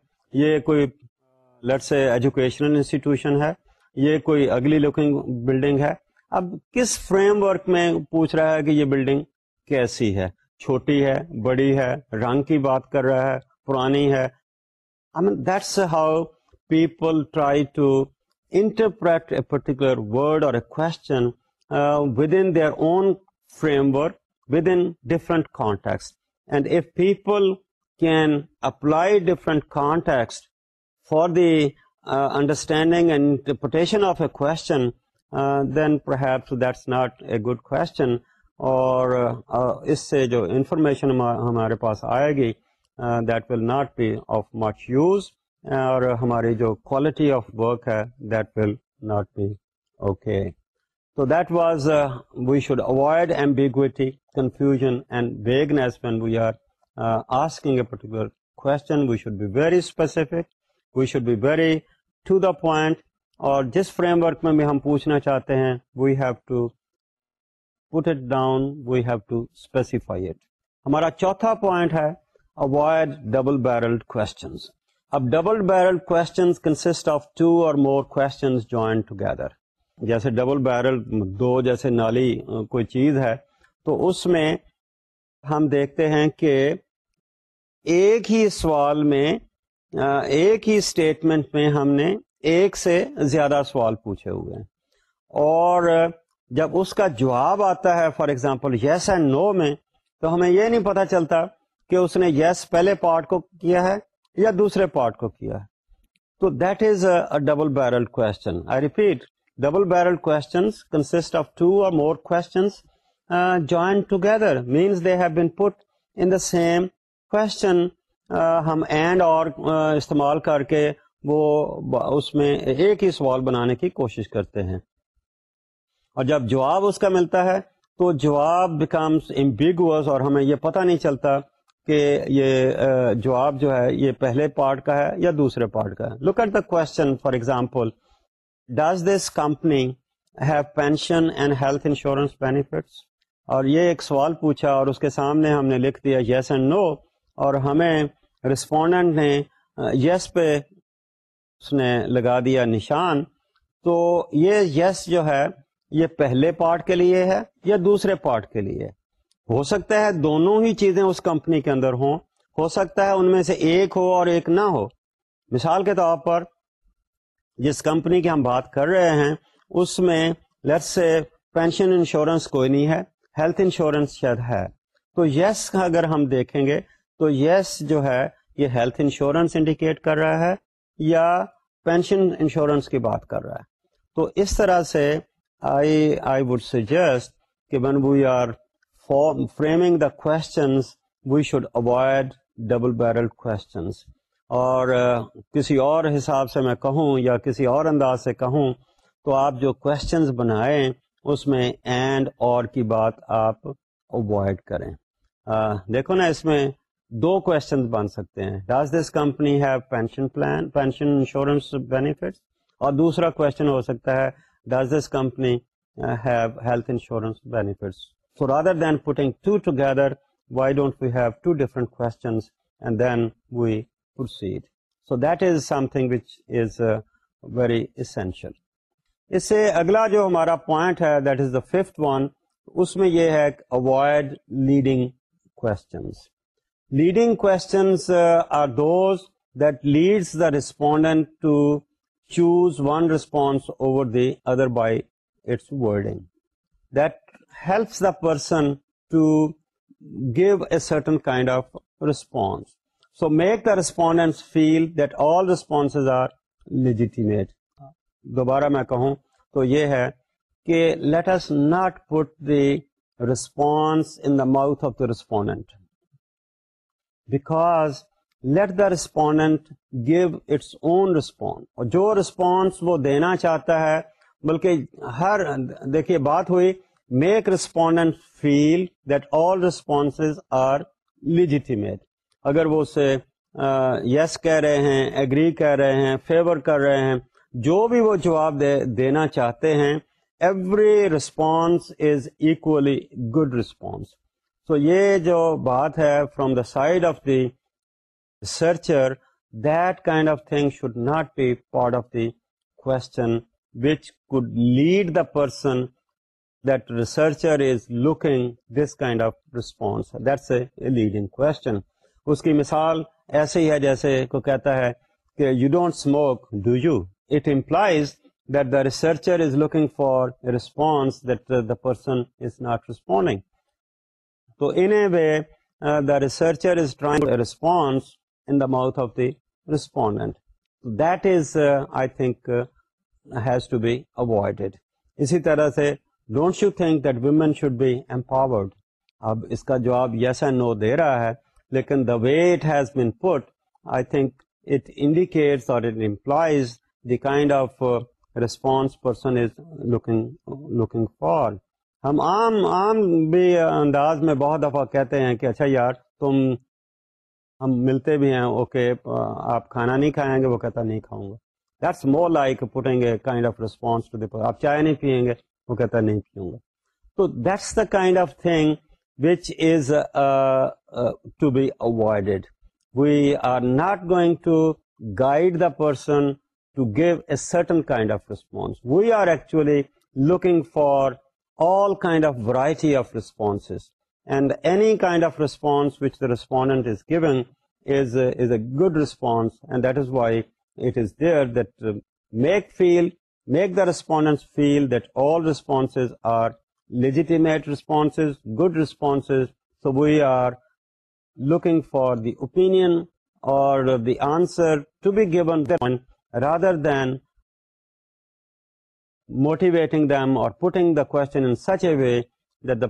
یہ کوئی لٹ سے ایجوکیشنل انسٹیٹیوشن ہے یہ کوئی اگلی لکنگ بلڈنگ ہے اب کس فریم ورک میں پوچھ رہا ہے کہ یہ بلڈنگ کیسی ہے چھوٹی ہے بڑی ہے رنگ کی بات کر رہا ہے پرانی ہے that's how people try to interpret a particular word اور a question with with in in their own framework different contexts and if people can apply different contexts for the understanding and interpretation of a question then perhaps that's not a good question اور اس سے جو information ہمارے پاس آئے گی that will not be of much use اور ہماری جو کوالٹی آف ورک ہے that will not be okay تو that was we should avoid ambiguity confusion and vagueness when we are asking a particular question we should be very specific we should be very to the point اور جس framework میں بھی ہم پوچھنا چاہتے ہیں we have to put it down we have to specify it ہمارا چوتھا پوائنٹ ہے اوائڈ ڈبل بیرلڈ کوشچنس اب double barrel questions consist of two or more questions join together جیسے ڈبل بیرل دو جیسے نالی کوئی چیز ہے تو اس میں ہم دیکھتے ہیں کہ ایک ہی سوال میں ایک ہی اسٹیٹمنٹ میں ہم نے ایک سے زیادہ سوال پوچھے ہوئے ہیں اور جب اس کا جواب آتا ہے for example yes and no میں تو ہمیں یہ نہیں پتا چلتا کہ اس نے یس yes پہلے پارٹ کو کیا ہے یا دوسرے پارٹ کو کیا ہے تو that is a double barrel question I repeat double barrel questions consist of two or more questions join together means they have been put in the same question ہم اینڈ اور uh, استعمال کر کے وہ اس میں ایک ہی سوال بنانے کی کوشش کرتے ہیں اور جب جواب اس کا ملتا ہے تو جواب بیکمس امبیگوس اور ہمیں یہ پتہ نہیں چلتا کہ یہ جواب جو ہے یہ پہلے پارٹ کا ہے یا دوسرے پارٹ کا ہے look at the question for example does this company have pension and health insurance benefits اور یہ ایک سوال پوچھا اور اس کے سامنے ہم نے لکھ دیا یس اینڈ نو اور ہمیں رسپونڈنٹ نے یس yes پہ اس نے لگا دیا نشان تو یہ یس جو ہے یہ پہلے پارٹ کے لیے ہے یا دوسرے پارٹ کے لیے ہو سکتا ہے دونوں ہی چیزیں اس کمپنی کے اندر ہوں ہو سکتا ہے ان میں سے ایک ہو اور ایک نہ ہو مثال کے طور پر جس کمپنی کی ہم بات کر رہے ہیں اس میں سے پینشن انشورنس کوئی نہیں ہے ہیلتھ انشورنس شاید ہے تو یس اگر ہم دیکھیں گے تو یس جو ہے یہ ہیلتھ انشورنس انڈیکیٹ کر رہا ہے یا پینشن انشورنس کی بات کر رہا ہے تو اس طرح سے آئی آئی وڈ سجیسٹ کہ when we are framing the questions we should avoid double barrel questions اور کسی اور حساب سے میں کہوں یا کسی اور انداز سے کہوں تو آپ جو کوشچنس بنائیں اس میں اینڈ اور کی بات آپ اوائڈ کریں دیکھو نا اس میں دو کوشچن بن سکتے ہیں does this company have pension plan pension insurance benefits اور دوسرا کوشچن ہو سکتا ہے does this company have health insurance benefits so rather than putting two together why don't we have two different questions and then we proceed so that is something which is very essential اس سے اگلا جو ہمارا point ہے that is the fifth one اس میں یہ ہے avoid leading questions leading codes the respondent to choose one response over the other by its دلپس the person certain kind of response so make the respondents feel that all response آرٹی دوبارہ میں کہوں تو یہ ہے کہ let us not put the response in داؤتھ of the respondent because let the respondent give its own response جو response وہ دینا چاہتا ہے بلکہ ہر دیکھیے بات ہوئی make respondent feel that all response art اگر وہ اسے یس کہہ رہے ہیں ایگری کہہ رہے ہیں فیور کر رہے ہیں جو بھی وہ جواب دے دینا چاہتے ہیں every response is equally good response so یہ جو بات ہے from the side of the researcher that kind of thing should not be part of the question which could lead the person that researcher is looking this kind of response that's a leading question اس کی مثال ایسے ہی ہے جیسے کو کہتا ہے کہ you don't smoke do you it implies that the researcher is looking for that the person is not responding تو in a way the researcher is trying in the mouth of the respondent that is I think has to be avoided اسی طرح سے don't you think that women should be empowered اب اس کا جواب یس and نو دے رہا ہے لیکن the way it has been put I think it indicates اور it implies the kind of response person is looking looking for ہم عام عام بھی انداز میں بہت دفعہ کہتے ہیں کہ اچھا یار تم ہم ملتے بھی ہیں اوکے آپ کھانا نہیں کھائیں گے وہ کہتا نہیں کھاؤں گا that's more like a kind of response to آپ چائے نہیں پئیں گے وہ کہتا نہیں پیوں گا تو that's the kind of thing which is to be avoided we are not going to guide the person to give a certain kind of response we are actually looking for get wise make the respondent good response looking for the open اور motivating them اور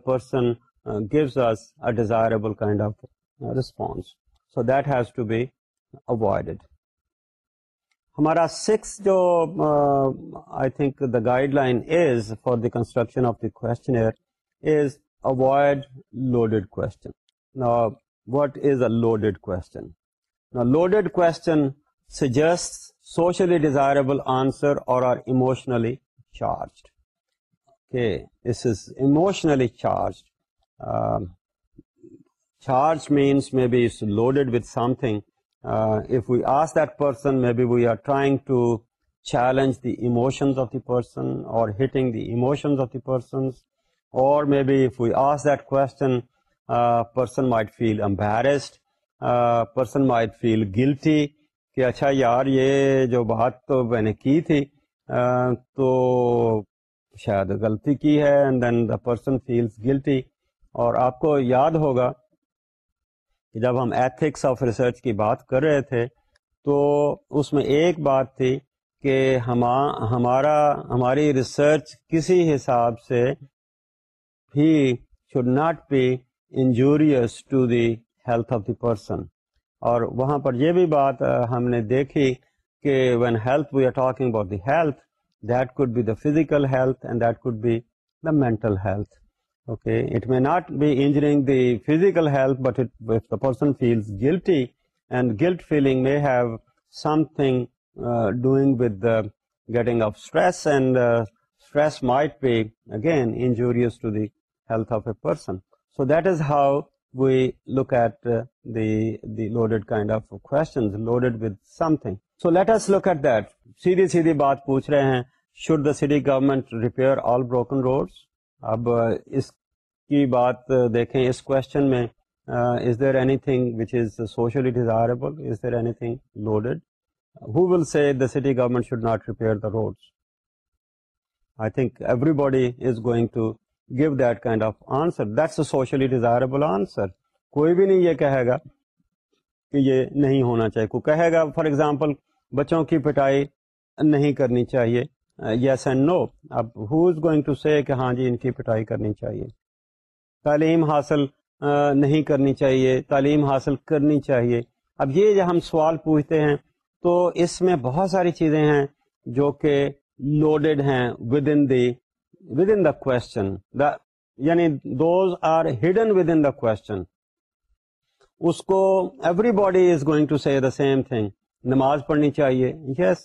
person give desirable kind of response so that has to be اوڈ ہمارا the guideline is for the construction of the questionnaire is desirable answer اور charged اور اچھا یار یہ جو بات تو میں نے کی تھی تو شاید غلطی کی ہے and then the person feels guilty اور آپ کو یاد ہوگا کہ جب ہم ایتھکس آف ریسرچ کی بات کر رہے تھے تو اس میں ایک بات تھی کہ ہما ہمارا ہماری ریسرچ کسی حساب سے ہی should not be injurious to the health of the person اور وہاں پر یہ بھی بات ہم نے دیکھی when health the physical health and guilt feeling may have some a person so that is how we look at of questions with something so let look at that سیدھی بات پوچھ رہے ہیں should the city government repair all broken roads اب اس کی بات دیکھیں اس uh, کوئی بھی نہیں یہ گا کہ یہ نہیں ہونا چاہیے کو کہے گا فار ایگزامپل بچوں کی پٹائی نہیں کرنی چاہیے یس اینڈ نو اب who is going to say کہ ہاں جی ان کی پٹائی کرنی چاہیے تعلیم حاصل نہیں کرنی چاہیے تعلیم حاصل کرنی چاہیے اب یہ ہم سوال پوچھتے ہیں تو اس میں بہت ساری چیزیں ہیں جو کہ لوڈیڈ ہیں with in the with in the question یعنی those are hidden with in the question اس کو everybody is going to see the same thing نماز پڑھنی چاہیے yes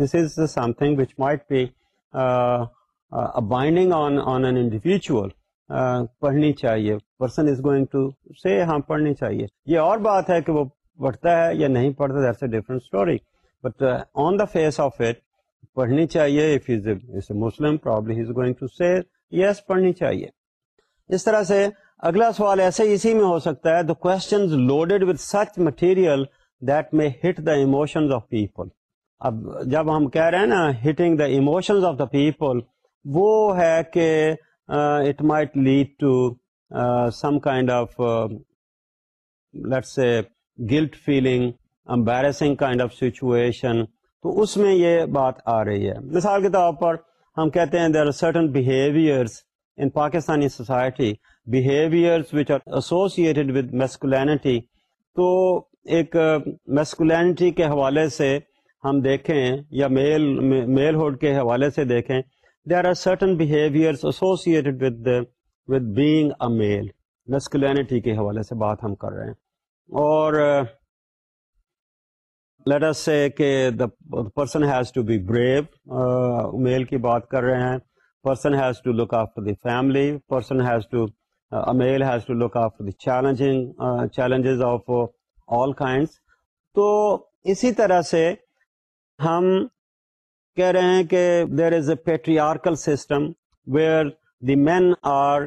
this is something which might be binding on on an individual پڑھنی چاہیے person is going to say ہاں پڑھنی چاہیے یہ اور بات ہے کہ وہ پڑھتا ہے یا نہیں پڑھتا that's a different story but on the face of it پڑھنی چاہیے if is a Muslim problem is going to say yes پڑھنی چاہیے اس طرح سے اگلا سوال ایسے اسی میں ہو سکتا ہے the question loaded with such material emotion of people اب جب ہم کہہ رہے ہیں نا hitting the of the people وہ ہے کہ it might lead to some kind of guilt feeling embarrassing kind of situation تو اس میں یہ بات آ رہی ہے مثال کے طور پر ہم کہتے ہیں there are certain behaviours in Pakistani society behaviours which are associated with masculinity تو ایک میسکولینٹی کے حوالے سے ہم دیکھیں یا میل میل ہوڈ کے حوالے سے دیکھیں there are certain behaviours associated with with being a male masculinity کے حوالے سے بات ہم کر رہے ہیں اور لیٹ ایس سے کہ the person has to be brave male کی بات کر رہے ہیں person has to look of the family person has to male has to look of the challenging challenges of all kinds تو اسی طرح سے ہم کہہ رہے ہیں کہ there is a patriarchal system where the men are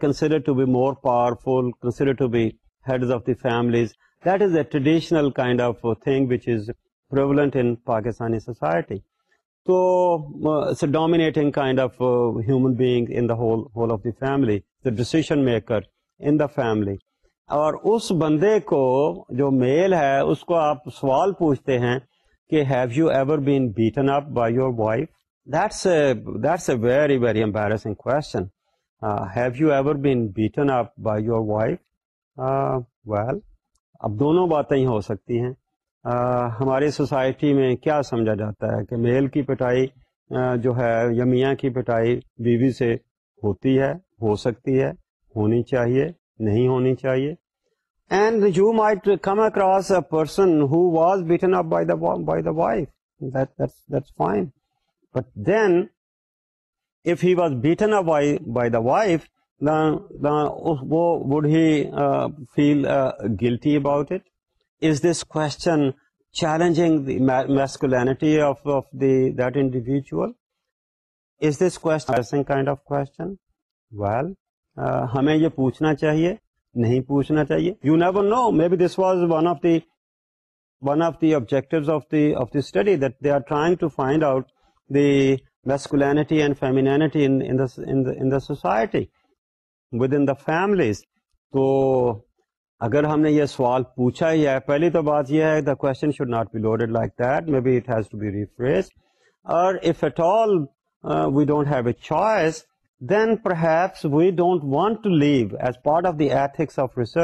consider to be more powerful consider to be heads of the families that is a traditional kind of thing which is prevalent in Pakistani society تو it's a dominating kind of human being in the whole whole of the family the decision maker in the family اور اس بندے کو جو میل ہے اس کو آپ سوال پوچھتے ہیں کہ have you ever been beaten up by your wife that's that's a very very embarrassing question have you ever been beaten up by your wife well اب دونوں باتیں ہی ہو سکتی ہیں uh, ہماری سوسائٹی میں کیا سمجھا جاتا ہے کہ میل کی پٹائی uh, جو ہے میاں کی پٹائی بیوی سے ہوتی ہے ہو سکتی ہے ہونی چاہیے نہیں ہونی چاہیے and you might come across a person who was beaten up by by the the wife fine but then well ہمیں یہ پوچھنا چاہیے نہیں پوچھنا چاہیے you never know may be this was one of the one of the objective of the of the study that they are trying to find out the masculinity and femininity in in the the society with families تو اگر ہم نے یہ سوال پوچھا ہی ہے پہلی تو بات یہ ہے the question should not be loaded like that may be it has to be rephrase اور if at all we don't have a choice then want leave as part office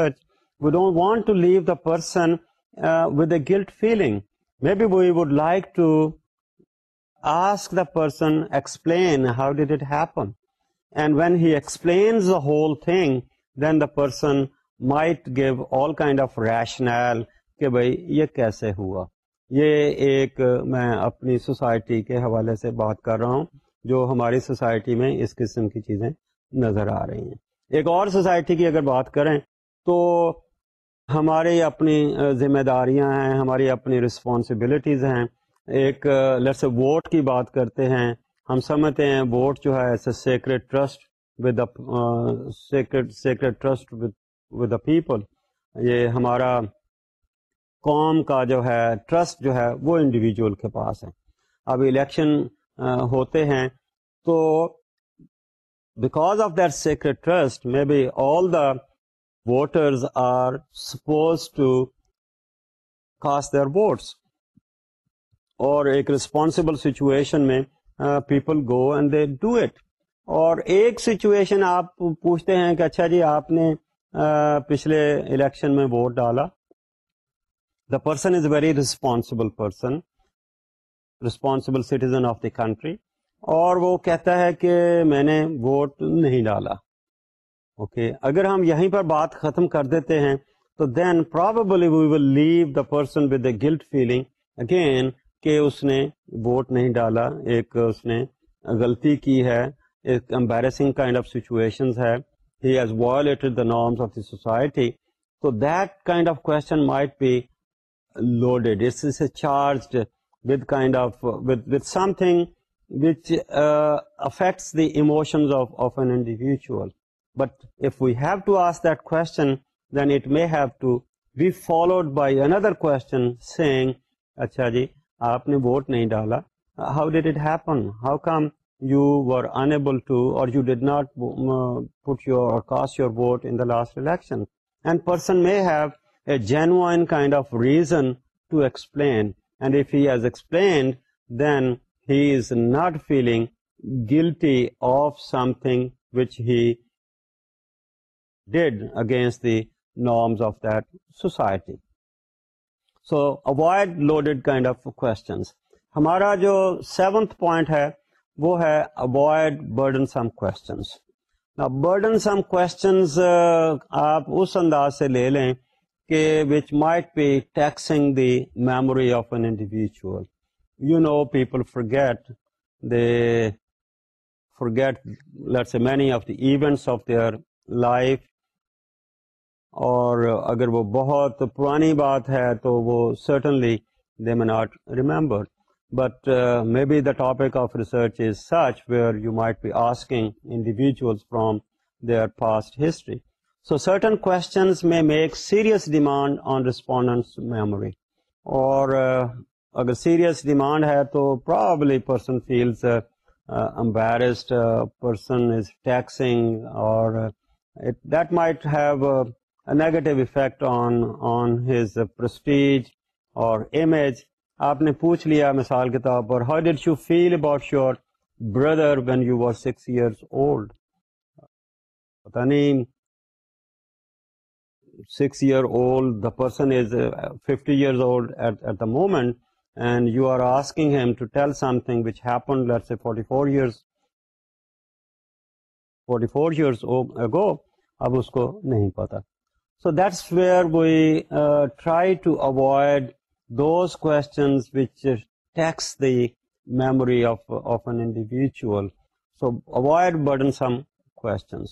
when he explain whole thing then the person of rational کہ بھائی یہ کیسے ہوا یہ ایک میں اپنی سوسائٹی کے حوالے سے بات کر رہا ہوں جو ہماری سوسائٹی میں اس قسم کی چیزیں نظر آ رہی ہیں ایک اور سوسائٹی کی اگر بات کریں تو ہماری اپنی ذمہ داریاں ہیں ہماری اپنی رسپانسبلٹیز ہیں ایک لس ووٹ کی بات کرتے ہیں ہم سمجھتے ہیں ووٹ جو ہے secret trust with secret secret trust with the people یہ ہمارا قوم کا جو ہے ٹرسٹ جو ہے وہ انڈیویجول کے پاس ہے اب الیکشن ہوتے ہیں تو because of that secret trust may be all the voters are suppose to cast their votes اور ایک ریسپانسبل سچویشن میں people go and they do it اور ایک سچویشن آپ پوچھتے ہیں کہ اچھا جی آپ نے پچھلے الیکشن میں ووٹ ڈالا the person is very responsible person responsible citizen of the country اور وہ کہتا ہے کہ میں نے ووٹ نہیں ڈالا اوکے okay. اگر ہم یہیں پر بات ختم کر دیتے ہیں تو then probably we will leave the person with a guilt feeling again کہ اس نے ووٹ نہیں ڈالا ایک اس نے غلطی کی ہے ایک امبیرسنگ کائنڈ آف سچویشن ہے he has violated the norms of the society تو that kind of question might be loaded it's a charged with kind آفنگ but he followed by اندر جی آپ نے ووٹ نہیں ڈالا how did eaten how come you were in you did not put your cast your vote last election and person may have a genuine kind of reason to explain and if ہیلینڈ then he is not feeling guilty of something which had against the norms of that society so avoid loaded kind of کو ہمارا جو seventh point ہے وہ ہے avoid burdensome کو some کو آپ اس انداز سے لے لیں کہ which might be taxing the memory of an individual you know people forget forget the forgets many of the events of their life اور اگر وہ بہت پرانی بات ہے تو وہ certainly they may may not remember but be the topic of research is such where you might be asking individual from their past history so certain میں make serious demand on respondents memory اور اگر serious demand ہے تو probably person person feels embarrassed is taxing اور that might have negative effect on on his prestige اور image آپ نے پوچھ لیا مثال کے طور پر how did you feel about your brother when you were six years old پتا نہیں six year old the person is fifty کو نہیں پتا so that's where individual so avoid burdensome questions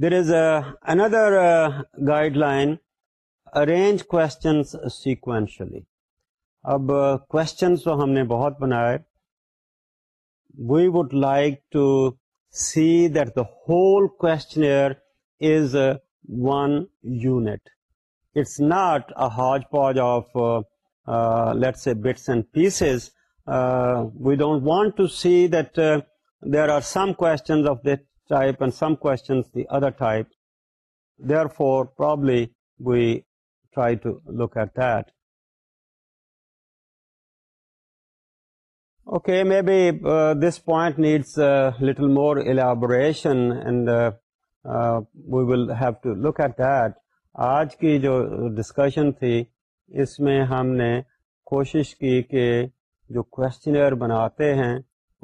there is a, uh, another uh, guideline arrange questions sequentially اب questions uh, تو ہم نے بہت بنائے we would like to see that the whole questionnaire is one unit it's not a hodge podge of lots a bits and pieces we don't want to see that there are some questions of that type and some questions the other type. Therefore, probably we try to look at that. Okay, maybe uh, this point needs a little more elaboration and uh, uh, we will have to look at that. آج کی جو discussion تھی اس میں ہم نے کوشش کی کہ جو کوشچنر بناتے ہیں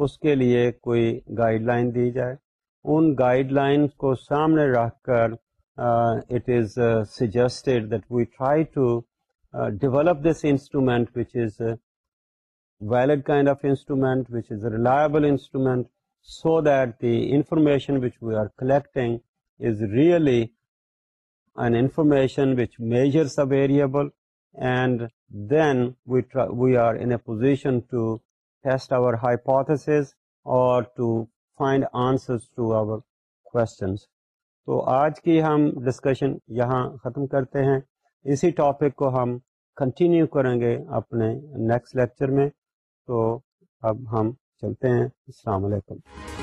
اس کے لیے کوئی گائیڈ لائن دی جائے ان گائیڈ لائنس کو سامنے رکھ کر it is suggested that we try to develop this instrument which is valid kind of instrument which is reliable instrument so that the information which we are collecting is really an information which measure sub variable and then we we are in a position to test our hypothesis اور to find answer to our questions تو آج کی ہم discussion یہاں ختم کرتے ہیں اسی ٹاپک کو ہم کنٹینیو کریں گے اپنے نیکسٹ لیکچر میں تو اب ہم چلتے ہیں السلام علیکم